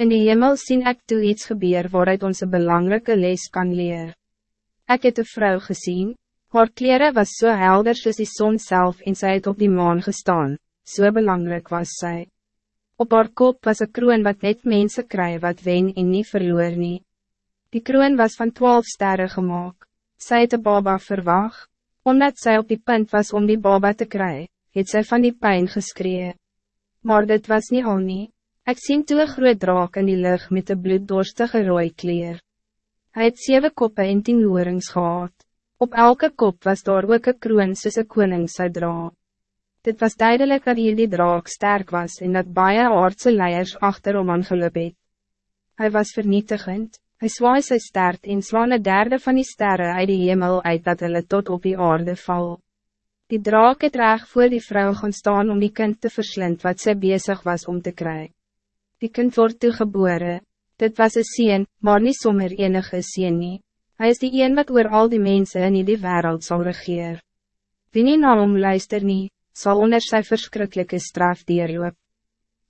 In die hemel sien ik toe iets gebeur waaruit onze belangrijke les kan leren. Ik heb een vrouw gezien, haar kleren was zo so helder soos die zon zelf en zij het op die maan gestaan, zo so belangrijk was zij. Op haar kop was een kroon wat net mensen krijgen wat wen en niet verloor nie. Die kroon was van twaalf sterren gemaakt. Zij het de baba verwacht, omdat zij op die punt was om die baba te krijgen, het zij van die pijn geskree. Maar dit was niet al nie. Ek sien toe een groot draak in die lucht met een bloeddorstige rooi kleer. Hij het zeven koppen en tien loerings gehad. Op elke kop was daar ook een kroon soos een koning sy dra. Dit was duidelijk dat hier die draak sterk was en dat baie aardse leiers achter om aangeloop het. Hy was vernietigend, hy zwaai sy stert en slaan een derde van die sterren uit die hemel uit dat hulle tot op die aarde val. Die draak het reg voor die vrouw gaan staan om die kind te verslind wat zij bezig was om te krijgen. Die kind wordt toegeboren. Dit was een sien, maar niet sommer enige sien nie. Hij is die een wat oor al die mensen in die wereld zal regeer. Wie nie na hom luister nie, sal onder sy verschrikkelijke straf dierloop.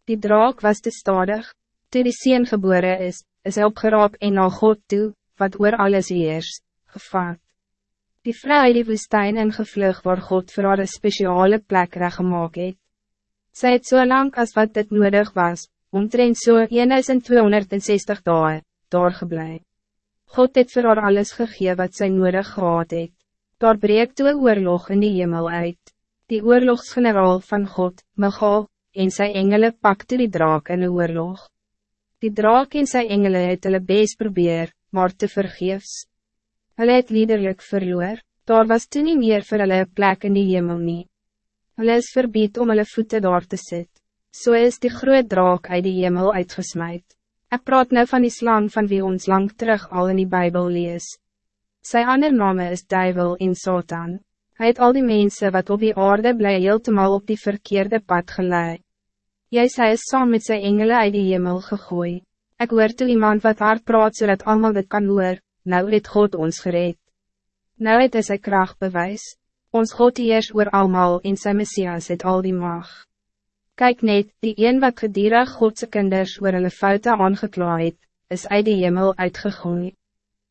Die draak was te stadig, toe die sien geboren is, is hy opgeraap en na God toe, wat oor alles heers, gevaat. Die vrou het die woestijn ingevlug waar God vir haar een speciale plek reggemaak het. Sy het so lang as wat dit nodig was, omtrent so 1260 dagen, daar geblei. God het vir haar alles gegee wat sy nodig gehad het. Daar breek toe oorlog in die hemel uit. Die oorlogsgeneraal van God, Michael, en sy engele pakte die draak in een oorlog. Die draak en sy engele het hulle beest probeer, maar te vergeefs. Hulle het liederlijk verloor, daar was toen niet meer vir hulle plek in die hemel nie. Hulle is verbied om hulle voeten daar te sit. So is die groot draak uit die hemel uitgesmeid. Ik praat nou van die slang van wie ons lang terug al in die Bijbel lees. Sy ander name is Duivel en Satan. Hij het al die mensen wat op die aarde bly heeltemal op die verkeerde pad geleid. Jy sy is saam met sy engele uit die hemel gegooi. Ik hoor toe iemand wat hard praat so allemaal dit kan hoor, nou het God ons gereed. Nou het hy sy kracht bewys, ons God eers oor almal en sy Messias het al die macht. Kijk net, die een wat gedierig Godse kinders oor hulle foute aangeklaai het, is uit die hemel uitgegooi.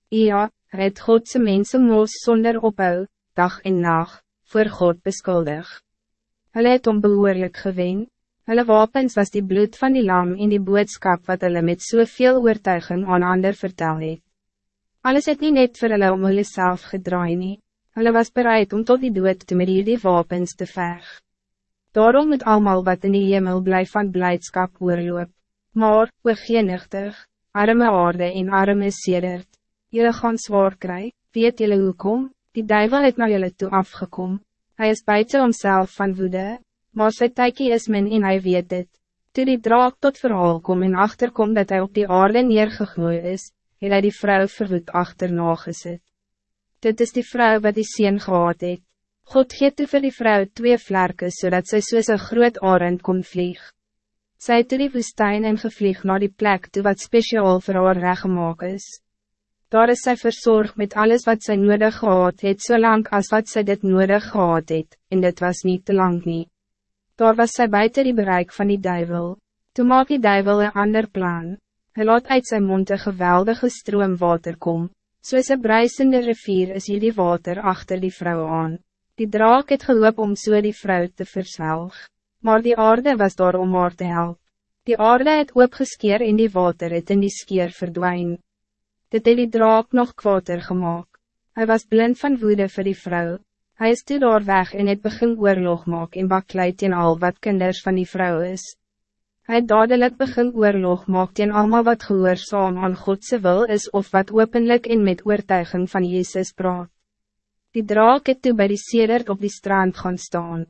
Ja, hy het Godse mense moos zonder ophou, dag en nacht, voor God beskuldig. Hulle het om behoorlijk gewen, hulle wapens was die bloed van die lam in die boodskap wat hulle met soveel oortuiging aan ander vertel het. Alles het nie net vir hulle om hulle self gedraai nie, hulle was bereid om tot die dood te met die wapens te vechten. Daarom moet allemaal wat in die hemel blijft van blijdschap oorloop. Maar, we genichtig, arme aarde en arme sedert. Jullie gaan zwaar kry, weet jullie hoe kom? Die duivel het naar jullie toe afgekom. Hij is buiten homself van woede, maar sy tykie is min en hy weet dit. Toe die draak tot verhaal kom en achterkom dat hij op die aarde neergegooi is, het hy die vrou verwoed achterna gezet. Dit is die vrouw wat die sien gehad het. God geeft toe vir die vrou twee vlerken zodat zij soos een groot arend kon vlieg. Sy het toe die woestijn en gevlieg naar die plek toe wat speciaal vir haar reggemaak is. Daar is sy verzorgd met alles wat zij nodig gehad het so lang as wat zij dit nodig gehad het, en dit was niet te lang nie. Daar was sy buiten die bereik van die duivel. Toe maak die duivel een ander plan. Hij laat uit zijn mond een geweldige stroom water kom, soos een bruisende rivier is hier die water achter die vrouw aan. Die draak het geloop om so die vrou te verswelg, maar die aarde was daar om haar te help. Die aarde het oopgeskeer en die water het in die skeer verdwijn. Dit het die draak nog kwater gemaakt. Hij was blind van woede voor die vrouw. Hij is toe daar weg en het begin oorlog maak en bakleid in al wat kinders van die vrouw is. Hij dadelijk begin oorlog maak in allemaal wat gehoorzaam aan Godse wil is of wat openlijk in met oortuiging van Jezus praat. Die draak het toe by die sedert op die strand gaan staan.